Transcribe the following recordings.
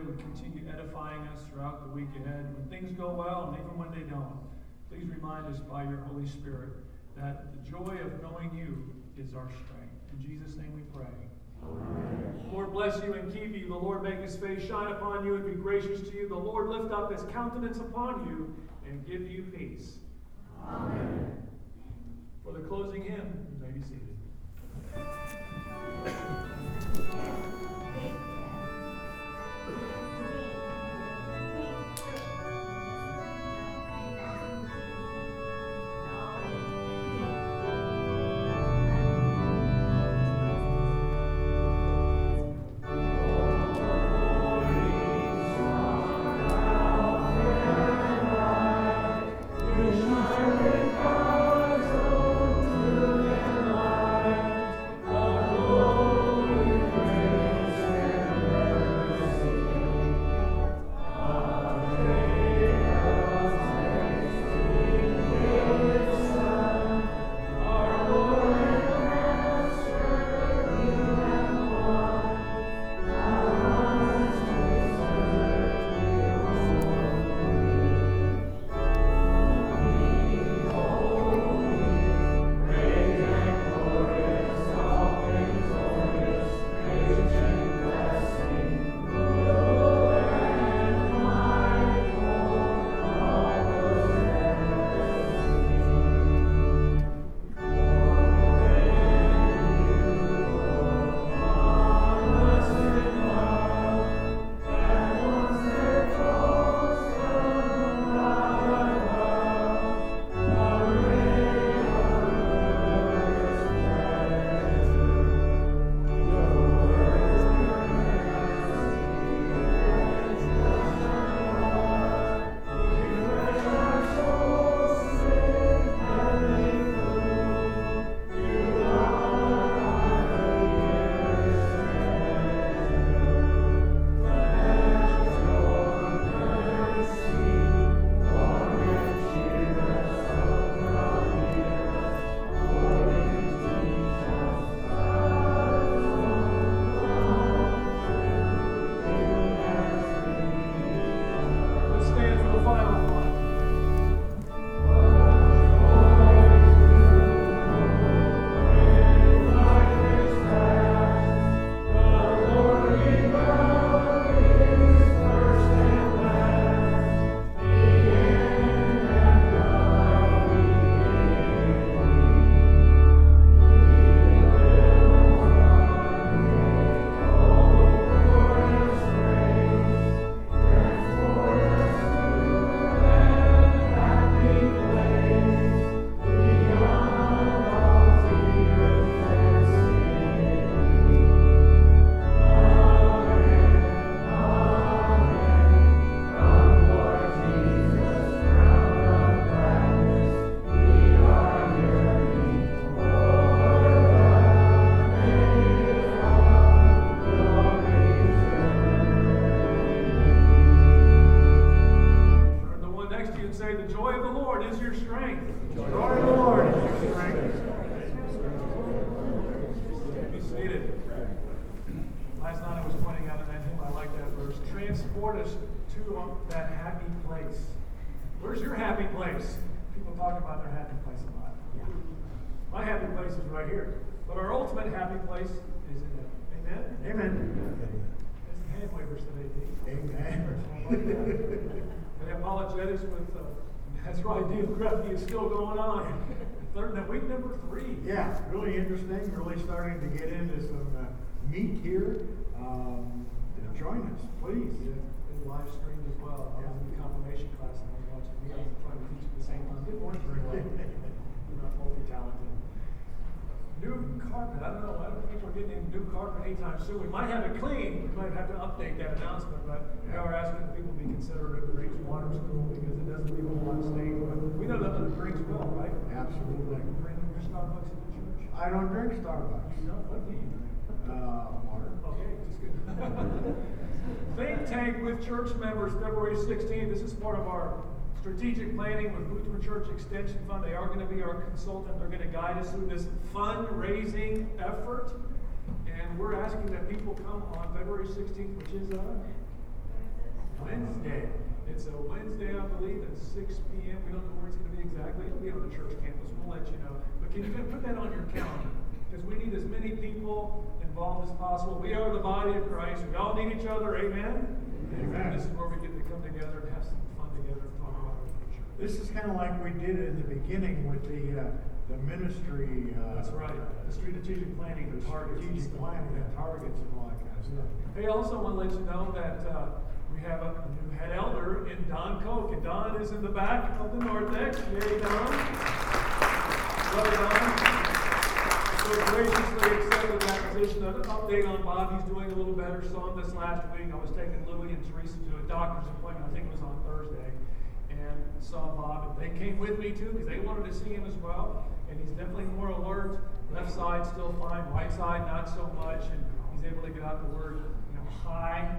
It would continue edifying us throughout the week ahead. When things go well and even when they don't, please remind us by your Holy Spirit that the joy of knowing you is our strength. In Jesus' name we pray. Amen. Lord bless you and keep you. The Lord make his face shine upon you and be gracious to you. The Lord lift up his countenance upon you and give you peace. Amen. For the closing hymn, you may be seated. last night I was pointing out, and I think I like that verse transport us to that happy place. Where's your happy place? People talk about their happy place a lot. My happy place is right here. But our ultimate happy place is in heaven. Amen? Amen. Amen. That's the hand wavers today, Amen. and apologetics with uh, that's right, deography is still going on. Third, week number three. Yeah, really interesting. Really starting to get into some. Uh, meat here. Um, join us, please. Yeah, and live streamed as well. I was in the confirmation class and I was watching me. I was trying to teach at the same time. Didn't work very well. We're not multi-talented. New carpet. I don't know. I don't think we're getting any new carpet anytime soon. We might have it clean. We might have to update that announcement, but we are asking that people be considerate of the Griggs Water School because it doesn't leave a lot of stain. But we know that other Griggs will, right? Absolutely. Bring your Starbucks to the church. I don't drink Starbucks. You know, what do you drink? Uh, water. Okay, good. Think Tank with church members, February 16th. This is part of our strategic planning with Lutheran Church Extension Fund. They are going to be our consultant. They're going to guide us through this fundraising effort. And we're asking that people come on February 16th, which is a Wednesday. It's a Wednesday, I believe, at 6 p.m. We don't know where it's going to be exactly. It'll be on the church campus. We'll let you know. But can you put that on your calendar? Because we need as many people involved as possible. We are the body of Christ. We all need each other. Amen? Amen. This is where we get to come together and have some fun together and talk about our future. This is kind of like we did in the beginning with the, uh, the ministry. Uh, That's right. The strategic planning, the targets. Strategic planning, the targets and all that kind of stuff. Hey, also want to let you know that uh, we have a new head elder in Don Koch. And Don is in the back of the narthex. Yay, Don. Brother Don. So graciously accepted that position. An update on Bob. He's doing a little better. Saw him this last week. I was taking Louie and Teresa to a doctor's appointment. I think it was on Thursday. And saw Bob. And they came with me too because they wanted to see him as well. And he's definitely more alert. Left side still fine. Right side not so much. And he's able to get out the word, you know, high.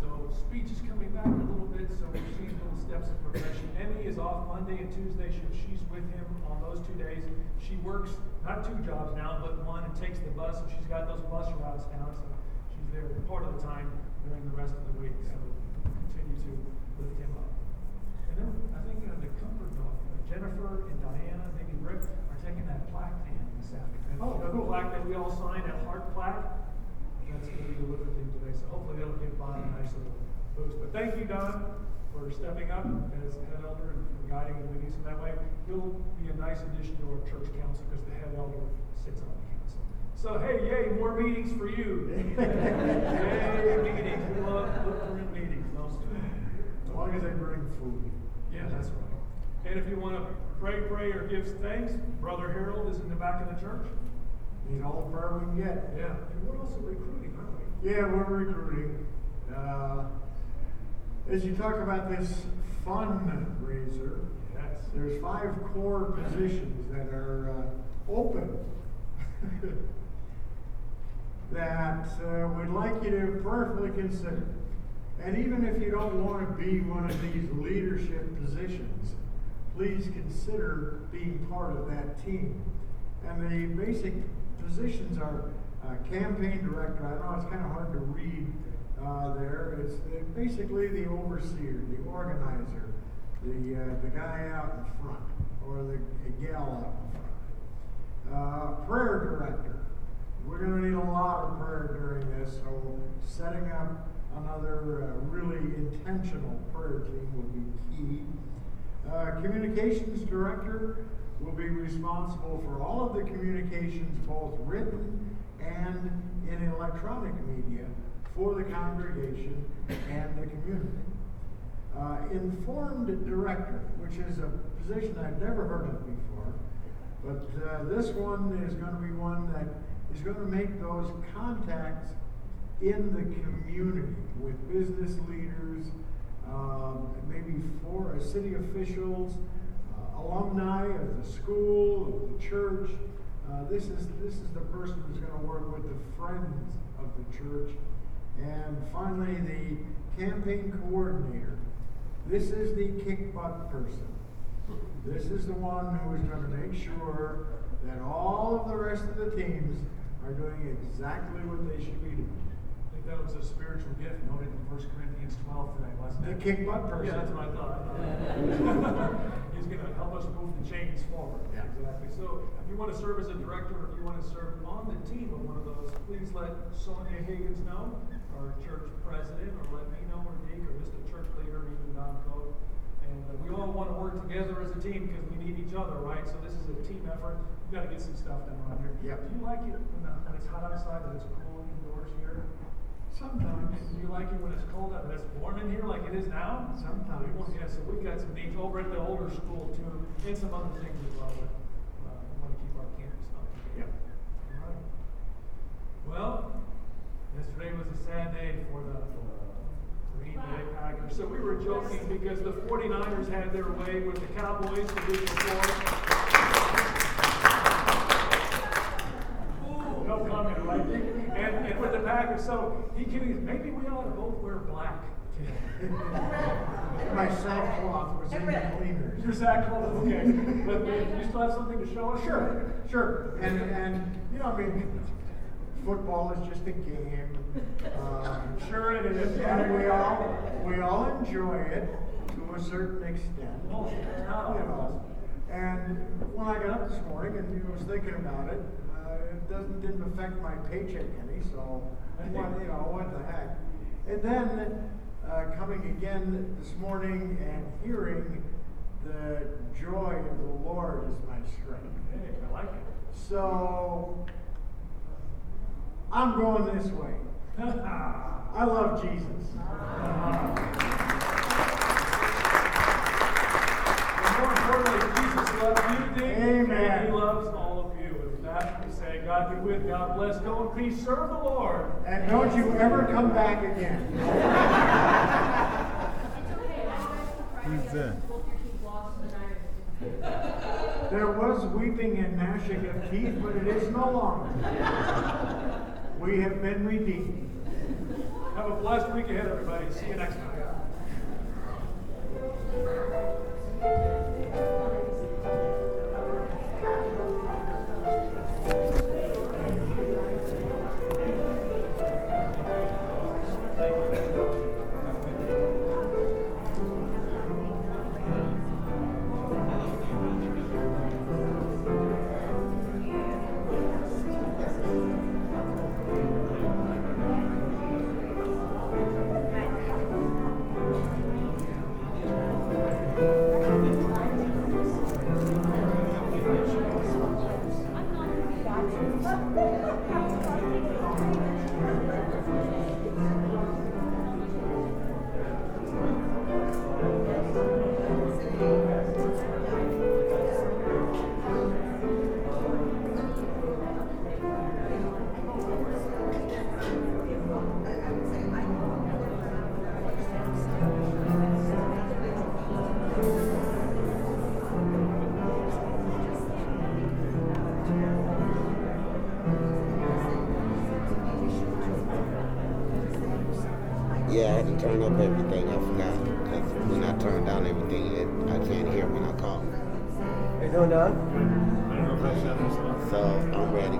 So speech is coming back a little bit, so we're seeing little steps of progression. Emmy is off Monday and Tuesday, so she's with him on those two days. She works not two jobs now, but one and takes the bus, and she's got those bus routes down, so she's there part of the time during the rest of the week. So continue to lift him up. And then I think uh, the comfort dog, uh, Jennifer and Diana, maybe Rick, are taking that plaque in this afternoon. Oh, the cool. plaque that we all signed, that heart plaque. That's going to be delivered to him today, so hopefully that'll give Bob a nice little boost. But thank you, Don, for stepping up as head elder and for guiding the meetings in that way. He'll be a nice addition to our church council because the head elder sits on the council. So hey, yay, more meetings for you. yay, meetings. We love Lutheran meetings? As long as they bring food. Yeah, that's right. And if you want to pray, pray, or give thanks, Brother Harold is in the back of the church. Need all the prayer we can get. Yeah, and we're also recruiting, aren't we? Yeah, we're recruiting. Uh, as you talk about this fundraiser, Yes. there's five core positions that are uh, open that uh, we'd like you to prayerfully consider. And even if you don't want to be one of these leadership positions, please consider being part of that team. And the basic positions are uh, campaign director. I know it's kind of hard to read uh, there. It's the, basically the overseer, the organizer, the uh, the guy out in front, or the, the gal out in front. Uh, prayer director. We're going to need a lot of prayer during this, so setting up another uh, really intentional prayer team will be key. Uh, communications director will be responsible for all of the communications, both written and in electronic media, for the congregation and the community. Uh, informed director, which is a position I've never heard of before, but uh, this one is going to be one that is going to make those contacts in the community with business leaders, um, maybe for uh, city officials, uh, alumni of the school, of the church. Uh, this is this is the person who's going to work with the friends of the church, and finally the campaign coordinator. This is the kick butt person. This is the one who is going to make sure that all of the rest of the teams are doing exactly what they should be doing. I think that was a spiritual gift noted in 1 Corinthians 12 today, wasn't it? The kick butt person. Yeah, that's what I thought. He's going to help us move the chains forward. Yeah. Exactly. So if you want to serve as a director, or if you want to serve on the team of one of those, please let Sonia Higgins know, our church president, or let me know, or Nick, or Mr. Church Leader, even Don Koch. And uh, we all want to work together as a team because we need each other, right? So this is a team effort. We've got to get some stuff done around here. Yep. Do you like it when, uh, when it's hot outside and it's cool indoors here? Sometimes. Do you like it when it's cold out and it's warm in here like it is now? Sometimes. Yeah, so we've got some needs over at the older school too, and some other things as well, but, uh, we want to keep our campus up. Yep. Alright. Well, yesterday was a sad day for the Green Bay Packers. So we were joking because the 49ers had their way with the Cowboys the week before. No comment, right? And, and with the Packers, so he can, maybe we ought to both wear black. My sackcloth was in the cleaners. Your sackcloth, okay. But you still have something to show us? Sure, sure. And, and, you know, I mean, football is just a game. Um, Sure it is. And we all, we all enjoy it to a certain extent. Oh, You know. And when I got up this morning and you was thinking about it, uh, it doesn't, didn't affect my paycheck any, so, what, you know, what the heck? And then, uh, coming again this morning and hearing the joy of the Lord is my strength. Hey, I like it. So, I'm going this way. I love Jesus. And more importantly, Jesus loves you, Dick. Amen. He loves all of you. And with that, we say, God be with, God bless. Go in peace, serve the Lord. And don't you ever come back again. Who's that? There was weeping and gnashing of teeth, but it is no longer. We have been redeemed. Have a blessed week ahead, everybody. See you next time. You doing, Don? So I'm ready.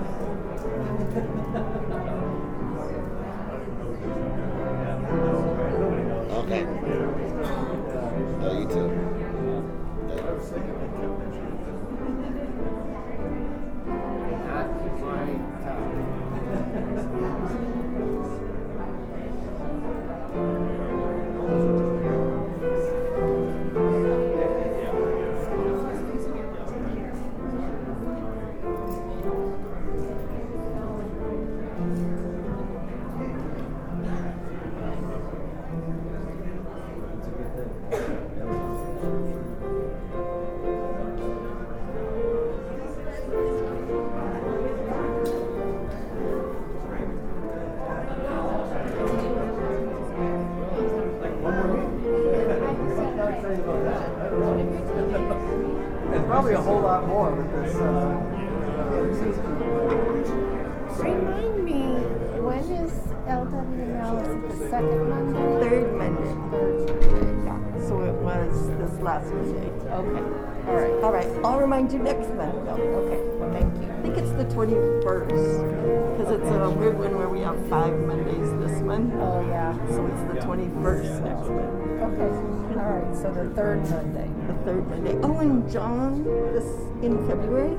Last Monday. Okay. All right. All right, I'll remind you next month. though. Okay. Thank you. I think it's the 21st because it's uh, a weird one where we have five Mondays this month. Oh yeah. So it's the 21st next month. Okay. All right. So the third Monday. the third Monday. Oh, and John, this in February,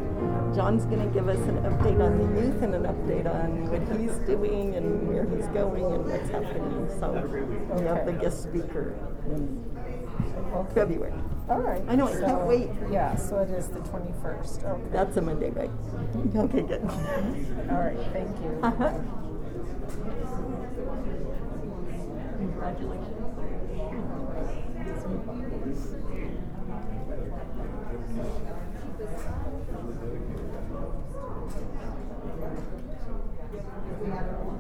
John's going to give us an update on the youth and an update on what he's doing and where he's going and what's happening. So we have the guest speaker mm. February. All right. I know, I can't wait. Yeah. So it is the twenty-first. Okay. That's a Monday, right? Okay, good. All right. Thank you. Uh-huh. Okay. I'm